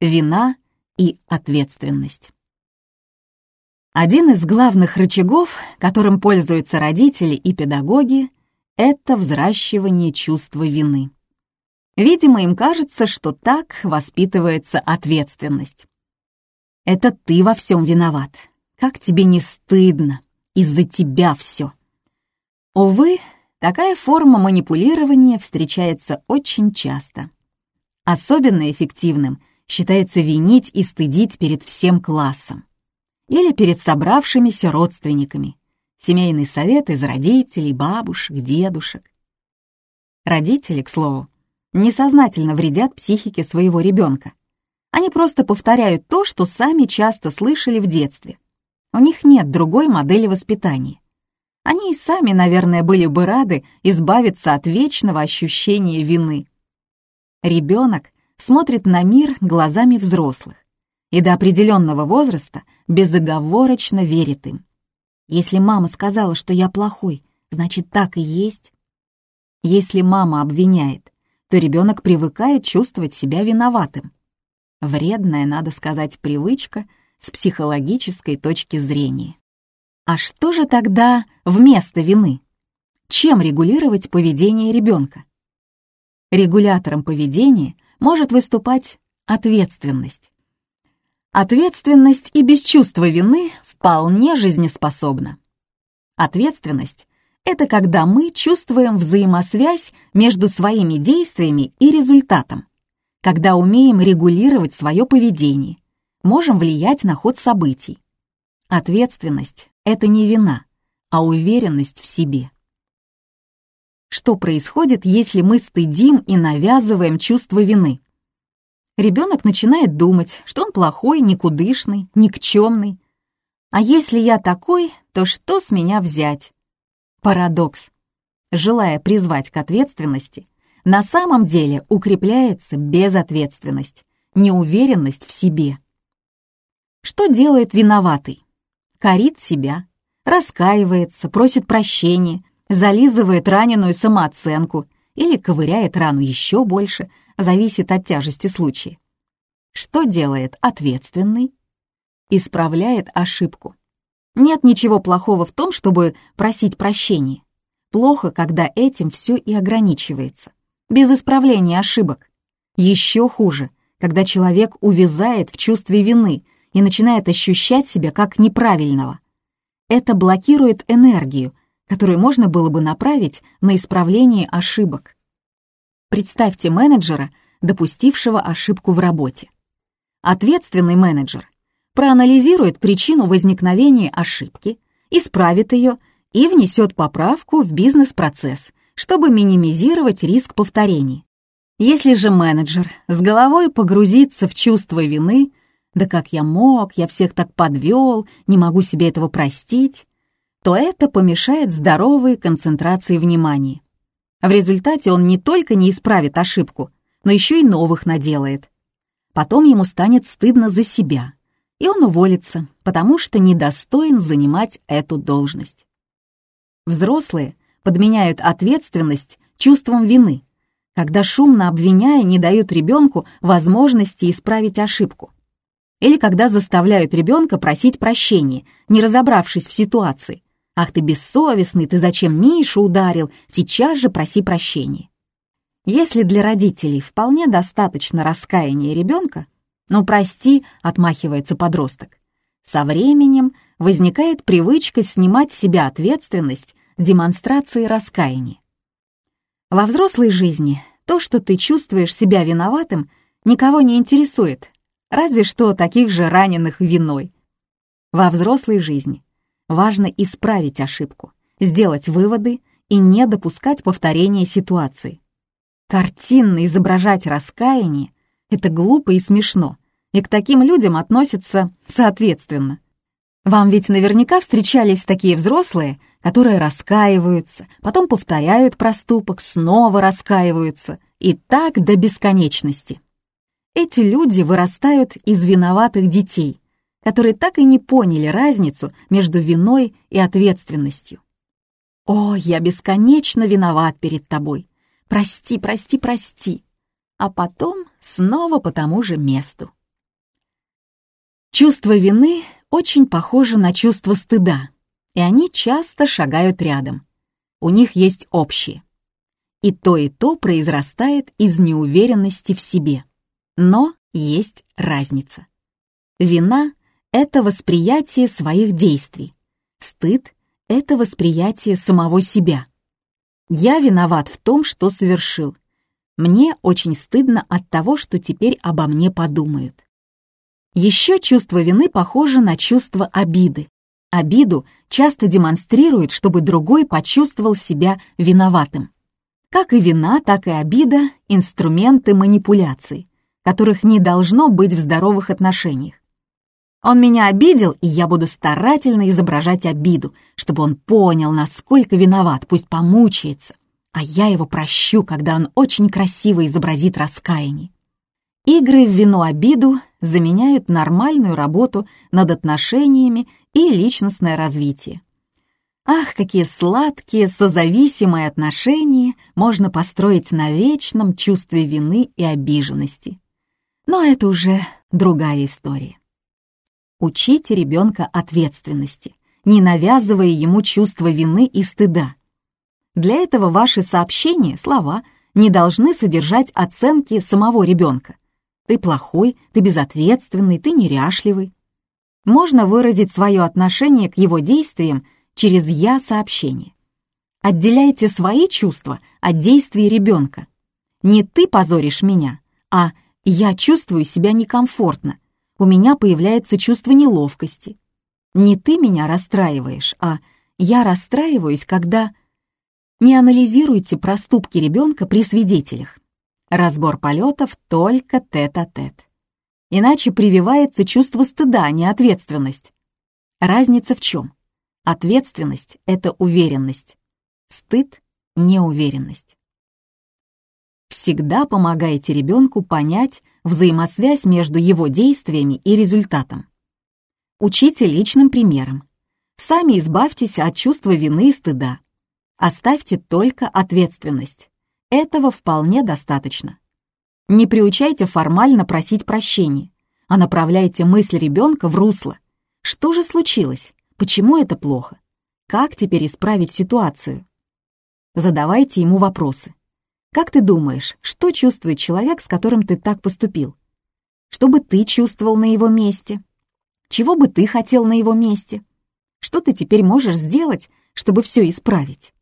вина и ответственность. Один из главных рычагов, которым пользуются родители и педагоги, это взращивание чувства вины. Видимо, им кажется, что так воспитывается ответственность. Это ты во всем виноват. Как тебе не стыдно? Из-за тебя все. Увы, такая форма манипулирования встречается очень часто. Особенно эффективным считается винить и стыдить перед всем классом или перед собравшимися родственниками. Семейный совет из родителей, бабушек, дедушек. Родители, к слову, несознательно вредят психике своего ребенка. Они просто повторяют то, что сами часто слышали в детстве. У них нет другой модели воспитания. Они и сами, наверное, были бы рады избавиться от вечного ощущения вины. Ребенок смотрит на мир глазами взрослых и до определенного возраста безоговорочно верит им. Если мама сказала, что я плохой, значит так и есть. Если мама обвиняет, то ребенок привыкает чувствовать себя виноватым. Вредная, надо сказать, привычка с психологической точки зрения. А что же тогда вместо вины? Чем регулировать поведение ребенка? Регулятором поведения может выступать ответственность. Ответственность и без чувства вины вполне жизнеспособна. Ответственность — это когда мы чувствуем взаимосвязь между своими действиями и результатом, когда умеем регулировать свое поведение, можем влиять на ход событий. Ответственность — это не вина, а уверенность в себе. Что происходит, если мы стыдим и навязываем чувство вины? ребенок начинает думать, что он плохой, никудышный, никчемный. А если я такой, то что с меня взять? Парадокс. Желая призвать к ответственности, на самом деле укрепляется безответственность, неуверенность в себе. Что делает виноватый? Корит себя, раскаивается, просит прощения, зализывает раненую самооценку или ковыряет рану еще больше, зависит от тяжести случая. Что делает ответственный? Исправляет ошибку. Нет ничего плохого в том, чтобы просить прощения. Плохо, когда этим все и ограничивается. Без исправления ошибок. Еще хуже, когда человек увязает в чувстве вины и начинает ощущать себя как неправильного. Это блокирует энергию, которую можно было бы направить на исправление ошибок. Представьте менеджера, допустившего ошибку в работе. Ответственный менеджер проанализирует причину возникновения ошибки, исправит ее и внесет поправку в бизнес-процесс, чтобы минимизировать риск повторений. Если же менеджер с головой погрузится в чувство вины, да как я мог, я всех так подвел, не могу себе этого простить, то это помешает здоровой концентрации внимания. В результате он не только не исправит ошибку, но еще и новых наделает. Потом ему станет стыдно за себя, и он уволится, потому что недостоин занимать эту должность. Взрослые подменяют ответственность чувством вины, когда шумно обвиняя не дают ребенку возможности исправить ошибку. Или когда заставляют ребенка просить прощения, не разобравшись в ситуации, «Ах ты бессовестный, ты зачем Мишу ударил? Сейчас же проси прощения». Если для родителей вполне достаточно раскаяния ребенка, «Ну, прости», — отмахивается подросток, со временем возникает привычка снимать с себя ответственность демонстрации раскаяния. Во взрослой жизни то, что ты чувствуешь себя виноватым, никого не интересует, разве что таких же раненых виной. Во взрослой жизни Важно исправить ошибку, сделать выводы и не допускать повторения ситуации. Картинно изображать раскаяние — это глупо и смешно, и к таким людям относятся соответственно. Вам ведь наверняка встречались такие взрослые, которые раскаиваются, потом повторяют проступок, снова раскаиваются, и так до бесконечности. Эти люди вырастают из виноватых детей, которые так и не поняли разницу между виной и ответственностью. «О, я бесконечно виноват перед тобой. Прости, прости, прости». А потом снова по тому же месту. Чувство вины очень похоже на чувство стыда, и они часто шагают рядом. У них есть общее. И то, и то произрастает из неуверенности в себе. Но есть разница. Вина — это восприятие своих действий. Стыд — это восприятие самого себя. Я виноват в том, что совершил. Мне очень стыдно от того, что теперь обо мне подумают. Еще чувство вины похоже на чувство обиды. Обиду часто демонстрируют, чтобы другой почувствовал себя виноватым. Как и вина, так и обида — инструменты манипуляций, которых не должно быть в здоровых отношениях. Он меня обидел, и я буду старательно изображать обиду, чтобы он понял, насколько виноват, пусть помучается. А я его прощу, когда он очень красиво изобразит раскаяние. Игры в вину-обиду заменяют нормальную работу над отношениями и личностное развитие. Ах, какие сладкие, созависимые отношения можно построить на вечном чувстве вины и обиженности. Но это уже другая история. Учите ребенка ответственности, не навязывая ему чувство вины и стыда. Для этого ваши сообщения, слова, не должны содержать оценки самого ребенка. Ты плохой, ты безответственный, ты неряшливый. Можно выразить свое отношение к его действиям через «я-сообщение». Отделяйте свои чувства от действий ребенка. Не ты позоришь меня, а я чувствую себя некомфортно. У меня появляется чувство неловкости. Не ты меня расстраиваешь, а я расстраиваюсь, когда... Не анализируйте проступки ребенка при свидетелях. Разбор полетов только тет-а-тет. -тет. Иначе прививается чувство стыда, а не ответственность. Разница в чем? Ответственность — это уверенность. Стыд — неуверенность. Всегда помогайте ребенку понять взаимосвязь между его действиями и результатом. Учите личным примером. Сами избавьтесь от чувства вины и стыда. Оставьте только ответственность. Этого вполне достаточно. Не приучайте формально просить прощения, а направляйте мысль ребенка в русло. Что же случилось? Почему это плохо? Как теперь исправить ситуацию? Задавайте ему вопросы. Как ты думаешь, что чувствует человек, с которым ты так поступил? Что бы ты чувствовал на его месте? Чего бы ты хотел на его месте? Что ты теперь можешь сделать, чтобы все исправить?